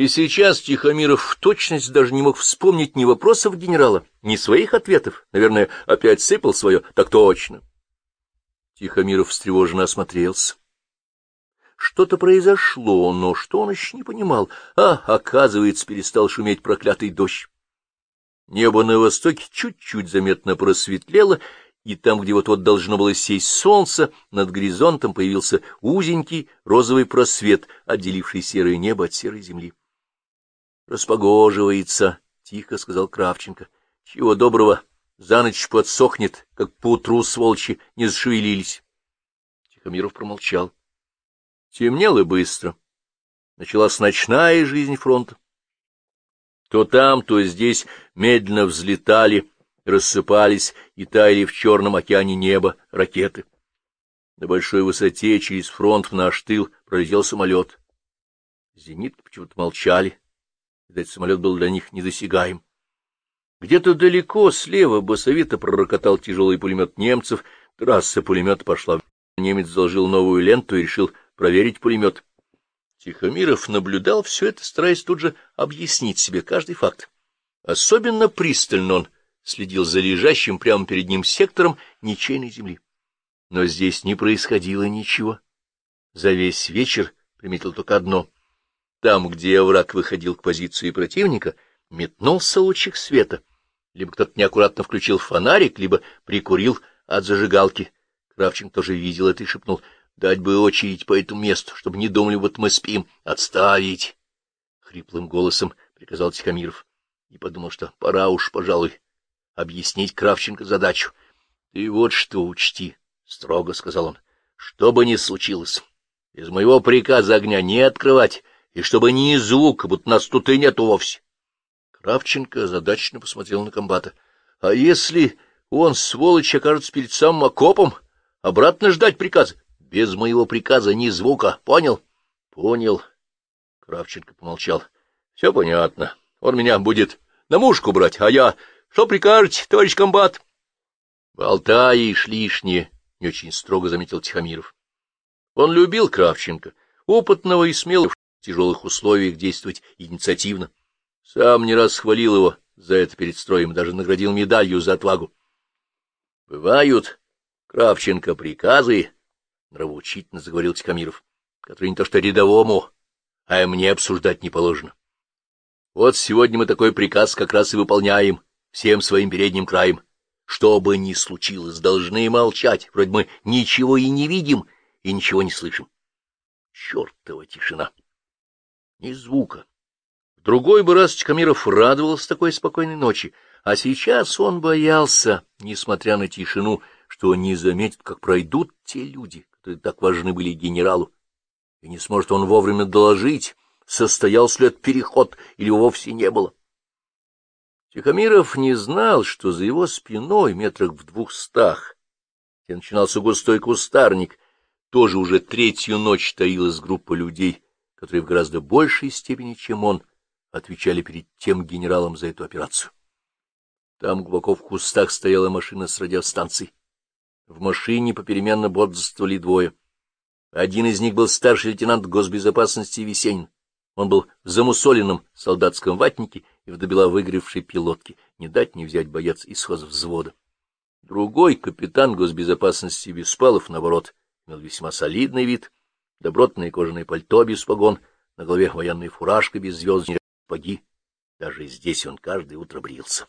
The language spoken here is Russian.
И сейчас Тихомиров в точность даже не мог вспомнить ни вопросов генерала, ни своих ответов. Наверное, опять сыпал свое. Так точно. Тихомиров встревоженно осмотрелся. Что-то произошло, но что он еще не понимал. А, оказывается, перестал шуметь проклятый дождь. Небо на востоке чуть-чуть заметно просветлело, и там, где вот-вот должно было сесть солнце, над горизонтом появился узенький розовый просвет, отделивший серое небо от серой земли. — Распогоживается, — тихо сказал Кравченко. — Чего доброго, за ночь подсохнет, как поутру сволочи не зашевелились. Тихомиров промолчал. Темнело быстро. Началась ночная жизнь фронта. То там, то здесь медленно взлетали, рассыпались и таяли в черном океане неба ракеты. На большой высоте через фронт в наш тыл пролетел самолет. Зенитки почему-то молчали. Видать, самолет был для них недосягаем. Где-то далеко, слева, басовито пророкотал тяжелый пулемет немцев. Трасса пулемета пошла. Немец заложил новую ленту и решил проверить пулемет. Тихомиров наблюдал все это, стараясь тут же объяснить себе каждый факт. Особенно пристально он следил за лежащим прямо перед ним сектором ничейной земли. Но здесь не происходило ничего. За весь вечер приметил только одно. Там, где враг выходил к позиции противника, метнулся лучик света. Либо кто-то неаккуратно включил фонарик, либо прикурил от зажигалки. Кравченко тоже видел это и шепнул — Дать бы очередь по этому месту, чтобы не думали, вот мы спим. Отставить! — хриплым голосом приказал Тихомиров. И подумал, что пора уж, пожалуй, объяснить Кравченко задачу. — Ты вот что учти, — строго сказал он, — что бы ни случилось, из моего приказа огня не открывать, и чтобы ни звука, будто нас тут и нету вовсе. Кравченко задачно посмотрел на комбата. — А если он, сволочь, окажется перед самым окопом, обратно ждать приказа? Без моего приказа ни звука. Понял? Понял. Кравченко помолчал. Все понятно. Он меня будет на мушку брать, а я... Что прикажете, товарищ комбат? Болтаешь лишнее, не очень строго заметил Тихомиров. Он любил Кравченко, опытного и смелого тяжелых условиях действовать инициативно. Сам не раз хвалил его за это перед строем, даже наградил медалью за отвагу. Бывают, Кравченко, приказы, — нравоучительно заговорил Тихомиров, — который не то что рядовому, а и мне обсуждать не положено. Вот сегодня мы такой приказ как раз и выполняем всем своим передним краем. Что бы ни случилось, должны молчать, вроде мы ничего и не видим, и ничего не слышим. Чертова тишина! Ни звука. В другой бы раз Тихомиров радовался такой спокойной ночи, а сейчас он боялся, несмотря на тишину, что не заметит, как пройдут те люди, которые так важны были генералу, и не сможет он вовремя доложить, состоялся ли этот переход или вовсе не было. Тихомиров не знал, что за его спиной, метрах в двухстах, где начинался густой кустарник, тоже уже третью ночь таилась группа людей, которые в гораздо большей степени, чем он, отвечали перед тем генералом за эту операцию. Там глубоко в кустах стояла машина с радиостанцией. В машине попеременно бодрствовали двое. Один из них был старший лейтенант госбезопасности Весенин. Он был в замусоленном солдатском ватнике и в добела выгоревшей пилотке. Не дать не взять боец из взвода. Другой, капитан госбезопасности Беспалов, наоборот, имел весьма солидный вид, добротное кожаное пальто без погон, на голове военная фуражка без звездной паги. Даже здесь он каждое утро брился.